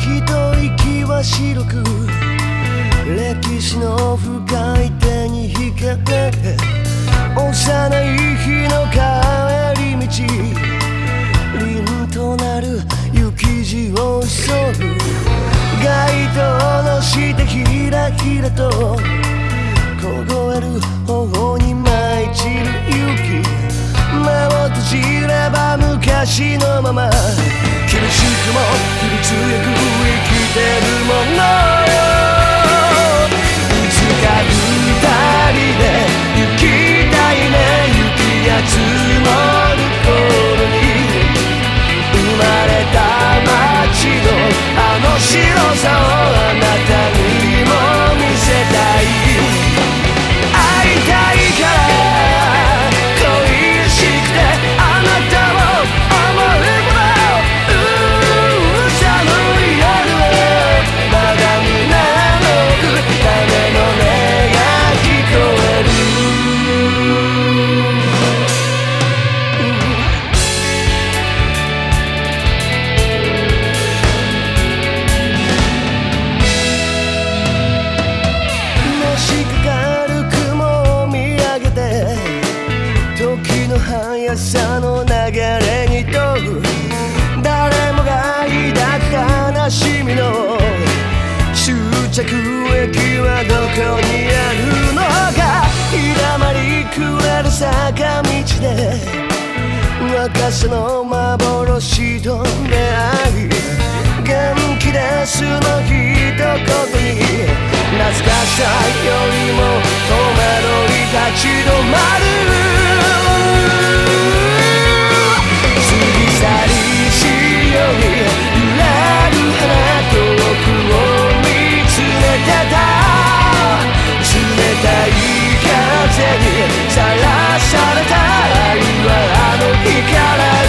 一息は白く歴史の深い手に引けて幼い日の帰り道凛となる雪路を急ぐ。街灯の下ひらひらと凍える頬に舞い散る雪。目を閉じれば昔のまま厳しくも日々強く生きてるもの。速さの流れに問う。誰もが抱く悲しみの。終着駅はどこにあるのか。日だまりくれる坂道で。若さの幻と出会い。元気ですの一言に。懐かしさよりも戸惑い立ち止にさらされた愛はあの日から